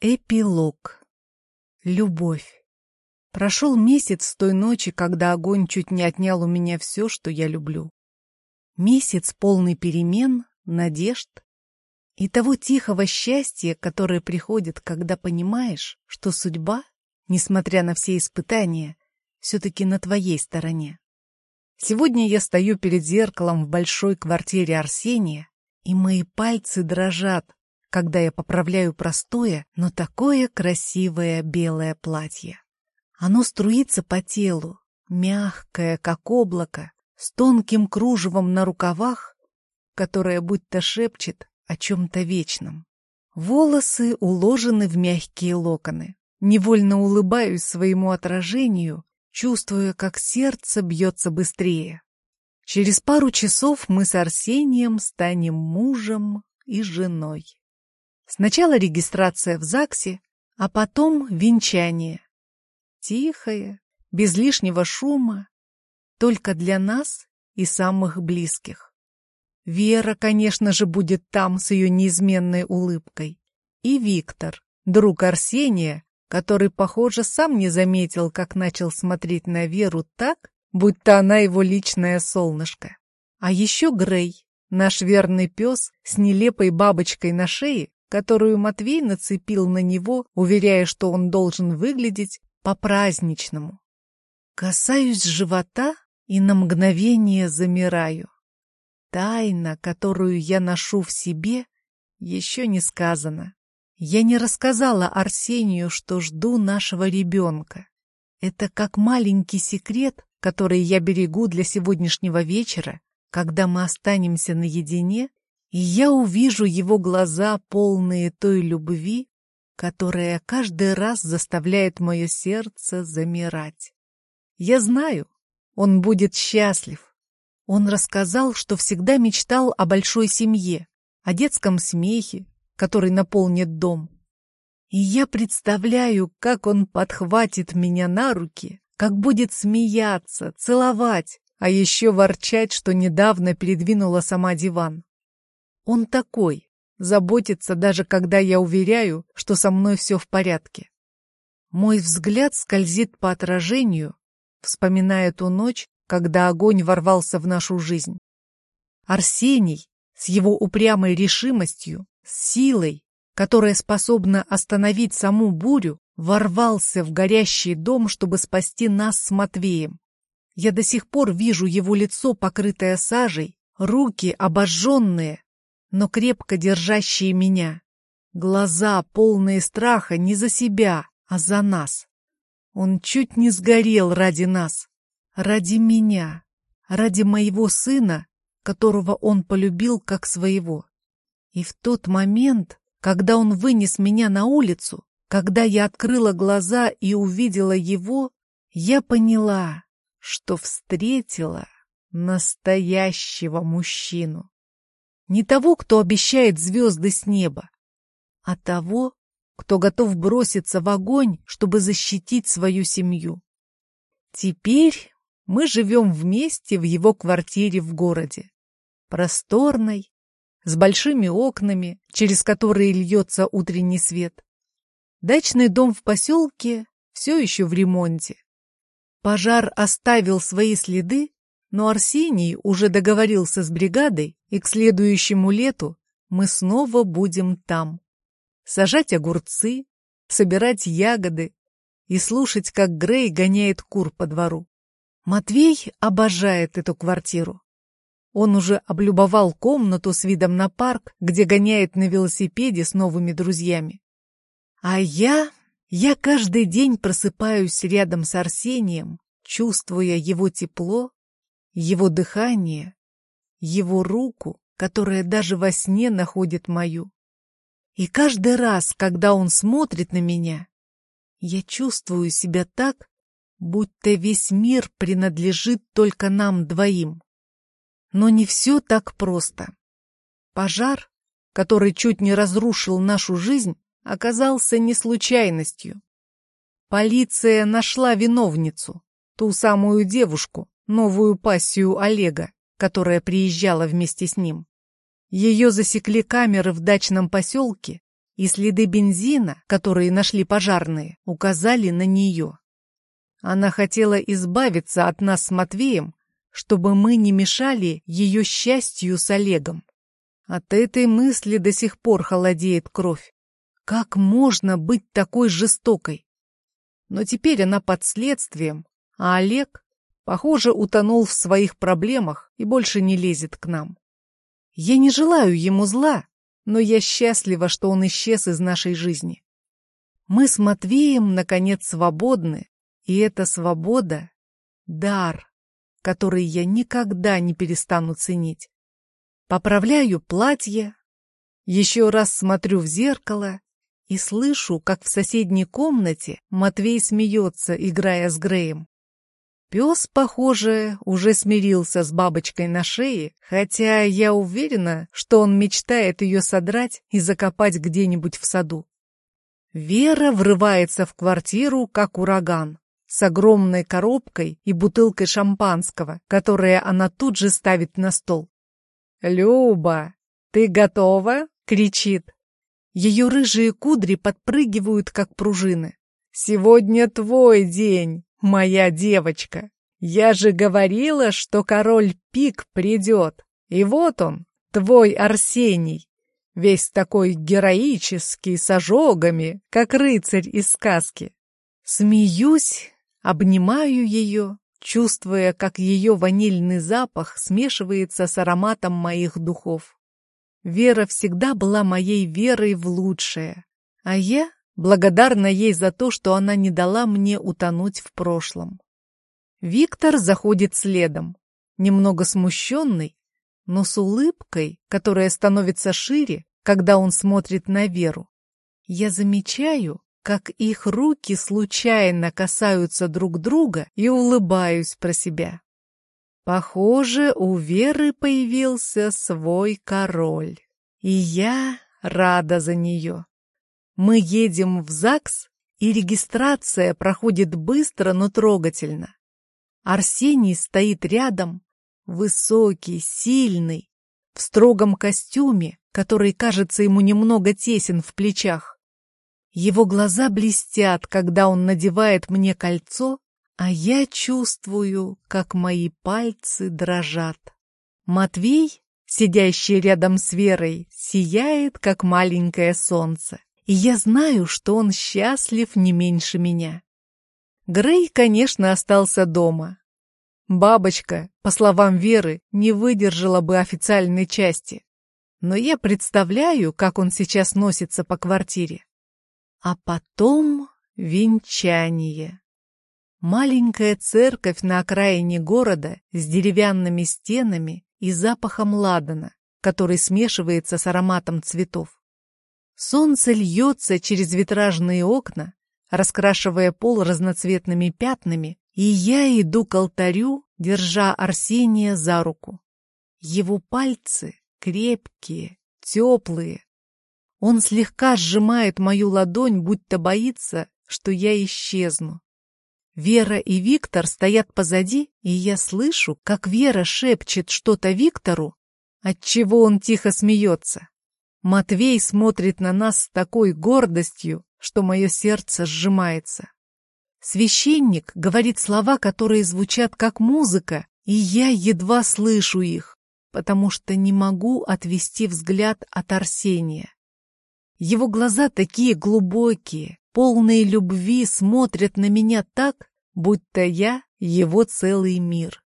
Эпилог. Любовь. Прошел месяц с той ночи, когда огонь чуть не отнял у меня все, что я люблю. Месяц полный перемен, надежд и того тихого счастья, которое приходит, когда понимаешь, что судьба, несмотря на все испытания, все-таки на твоей стороне. Сегодня я стою перед зеркалом в большой квартире Арсения, и мои пальцы дрожат, когда я поправляю простое, но такое красивое белое платье. Оно струится по телу, мягкое, как облако, с тонким кружевом на рукавах, которое будто шепчет о чем-то вечном. Волосы уложены в мягкие локоны. Невольно улыбаюсь своему отражению, чувствуя, как сердце бьется быстрее. Через пару часов мы с Арсением станем мужем и женой. Сначала регистрация в ЗАГСе, а потом венчание. Тихое, без лишнего шума, только для нас и самых близких. Вера, конечно же, будет там с ее неизменной улыбкой. И Виктор, друг Арсения, который, похоже, сам не заметил, как начал смотреть на Веру так, будто она его личное солнышко. А еще Грей, наш верный пес с нелепой бабочкой на шее, которую Матвей нацепил на него, уверяя, что он должен выглядеть по-праздничному. Касаюсь живота и на мгновение замираю. Тайна, которую я ношу в себе, еще не сказана. Я не рассказала Арсению, что жду нашего ребенка. Это как маленький секрет, который я берегу для сегодняшнего вечера, когда мы останемся наедине и я увижу его глаза, полные той любви, которая каждый раз заставляет мое сердце замирать. Я знаю, он будет счастлив. Он рассказал, что всегда мечтал о большой семье, о детском смехе, который наполнит дом. И я представляю, как он подхватит меня на руки, как будет смеяться, целовать, а еще ворчать, что недавно передвинула сама диван. Он такой, заботится даже когда я уверяю, что со мной все в порядке. Мой взгляд скользит по отражению, вспоминая ту ночь, когда огонь ворвался в нашу жизнь. Арсений с его упрямой решимостью, с силой, которая способна остановить саму бурю, ворвался в горящий дом, чтобы спасти нас с Матвеем. Я до сих пор вижу его лицо, покрытое сажей, руки обожженные, но крепко держащие меня. Глаза, полные страха, не за себя, а за нас. Он чуть не сгорел ради нас, ради меня, ради моего сына, которого он полюбил как своего. И в тот момент, когда он вынес меня на улицу, когда я открыла глаза и увидела его, я поняла, что встретила настоящего мужчину. Не того, кто обещает звезды с неба, а того, кто готов броситься в огонь, чтобы защитить свою семью. Теперь мы живем вместе в его квартире в городе. Просторной, с большими окнами, через которые льется утренний свет. Дачный дом в поселке все еще в ремонте. Пожар оставил свои следы, но Арсений уже договорился с бригадой, и к следующему лету мы снова будем там. Сажать огурцы, собирать ягоды и слушать, как Грей гоняет кур по двору. Матвей обожает эту квартиру. Он уже облюбовал комнату с видом на парк, где гоняет на велосипеде с новыми друзьями. А я... я каждый день просыпаюсь рядом с Арсением, чувствуя его тепло его дыхание, его руку, которая даже во сне находит мою. И каждый раз, когда он смотрит на меня, я чувствую себя так, будто весь мир принадлежит только нам двоим. Но не все так просто. Пожар, который чуть не разрушил нашу жизнь, оказался не случайностью. Полиция нашла виновницу, ту самую девушку, новую пассию Олега, которая приезжала вместе с ним. Ее засекли камеры в дачном поселке, и следы бензина, которые нашли пожарные, указали на нее. Она хотела избавиться от нас с Матвеем, чтобы мы не мешали ее счастью с Олегом. От этой мысли до сих пор холодеет кровь. Как можно быть такой жестокой? Но теперь она под следствием, а Олег, похоже, утонул в своих проблемах и больше не лезет к нам. Я не желаю ему зла, но я счастлива, что он исчез из нашей жизни. Мы с Матвеем, наконец, свободны, и эта свобода — дар, который я никогда не перестану ценить. Поправляю платье, еще раз смотрю в зеркало и слышу, как в соседней комнате Матвей смеется, играя с Греем. Пес, похоже, уже смирился с бабочкой на шее, хотя я уверена, что он мечтает ее содрать и закопать где-нибудь в саду. Вера врывается в квартиру, как ураган, с огромной коробкой и бутылкой шампанского, которое она тут же ставит на стол. «Люба, ты готова?» — кричит. Ее рыжие кудри подпрыгивают, как пружины. «Сегодня твой день!» Моя девочка. Я же говорила, что король Пик придет. И вот он, твой Арсений, весь такой героический, с ожогами, как рыцарь из сказки. Смеюсь, обнимаю ее, чувствуя, как ее ванильный запах смешивается с ароматом моих духов. Вера всегда была моей верой в лучшее, а я благодарна ей за то, что она не дала мне утонуть в прошлом. Виктор заходит следом, немного смущенный, но с улыбкой, которая становится шире, когда он смотрит на Веру. Я замечаю, как их руки случайно касаются друг друга и улыбаюсь про себя. Похоже, у Веры появился свой король, и я рада за нее. Мы едем в ЗАГС, и регистрация проходит быстро, но трогательно. Арсений стоит рядом, высокий, сильный, в строгом костюме, который кажется ему немного тесен в плечах. Его глаза блестят, когда он надевает мне кольцо, а я чувствую, как мои пальцы дрожат. Матвей, сидящий рядом с Верой, сияет, как маленькое солнце и я знаю, что он счастлив не меньше меня. Грей, конечно, остался дома. Бабочка, по словам Веры, не выдержала бы официальной части. Но я представляю, как он сейчас носится по квартире. А потом венчание. Маленькая церковь на окраине города с деревянными стенами и запахом ладана, который смешивается с ароматом цветов. Солнце льется через витражные окна, раскрашивая пол разноцветными пятнами, и я иду к алтарю, держа Арсения за руку. Его пальцы крепкие, теплые. Он слегка сжимает мою ладонь, будто боится, что я исчезну. Вера и Виктор стоят позади, и я слышу, как Вера шепчет что-то Виктору, отчего он тихо смеется. Матвей смотрит на нас с такой гордостью, что мое сердце сжимается. Священник говорит слова, которые звучат как музыка, и я едва слышу их, потому что не могу отвести взгляд от Арсения. Его глаза такие глубокие, полные любви, смотрят на меня так, будто я его целый мир.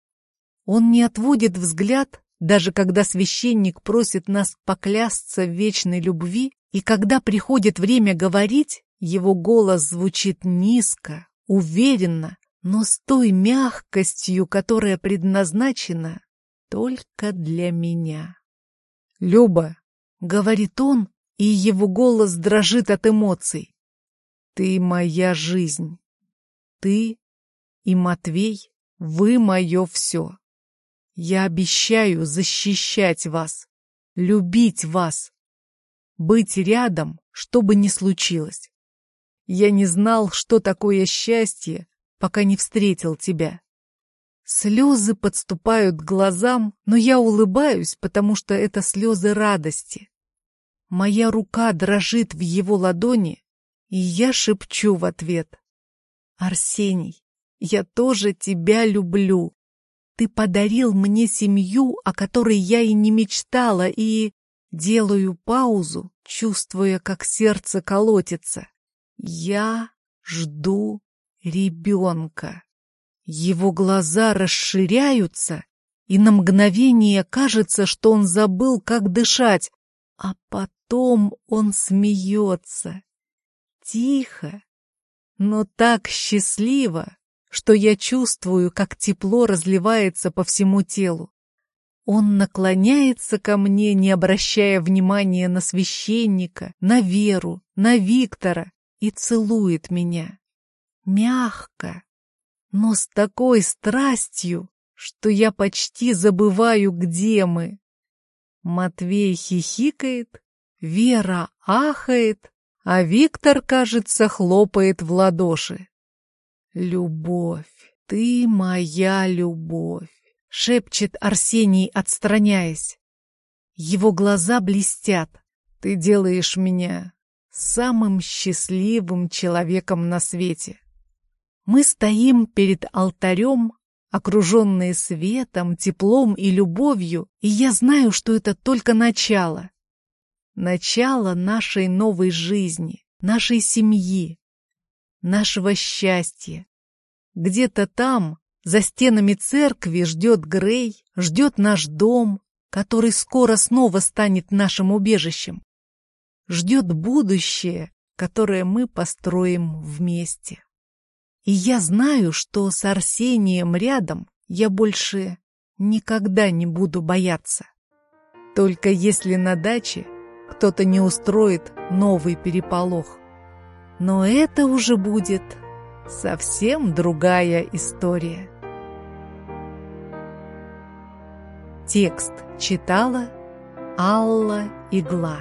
Он не отводит взгляд, даже когда священник просит нас поклясться в вечной любви, и когда приходит время говорить, его голос звучит низко, уверенно, но с той мягкостью, которая предназначена только для меня. «Люба», — говорит он, и его голос дрожит от эмоций, — «ты моя жизнь. Ты и Матвей, вы мое все. Я обещаю защищать вас, любить вас, быть рядом, что бы ни случилось. Я не знал, что такое счастье, пока не встретил тебя. Слезы подступают к глазам, но я улыбаюсь, потому что это слезы радости. Моя рука дрожит в его ладони, и я шепчу в ответ. «Арсений, я тоже тебя люблю. Ты подарил мне семью, о которой я и не мечтала, и...» Делаю паузу, чувствуя, как сердце колотится. Я жду ребенка. Его глаза расширяются, и на мгновение кажется, что он забыл, как дышать, а потом он смеется. Тихо, но так счастливо, что я чувствую, как тепло разливается по всему телу. Он наклоняется ко мне, не обращая внимания на священника, на Веру, на Виктора, и целует меня. Мягко, но с такой страстью, что я почти забываю, где мы. Матвей хихикает, Вера ахает, а Виктор, кажется, хлопает в ладоши. «Любовь, ты моя любовь!» — шепчет Арсений, отстраняясь. Его глаза блестят. «Ты делаешь меня самым счастливым человеком на свете». Мы стоим перед алтарем, окруженные светом, теплом и любовью, и я знаю, что это только начало. Начало нашей новой жизни, нашей семьи, нашего счастья. Где-то там, за стенами церкви, ждет Грей, ждет наш дом, который скоро снова станет нашим убежищем. Ждет будущее, которое мы построим вместе. И я знаю, что с Арсением рядом я больше никогда не буду бояться. Только если на даче кто-то не устроит новый переполох. Но это уже будет совсем другая история. Текст читала Алла Игла.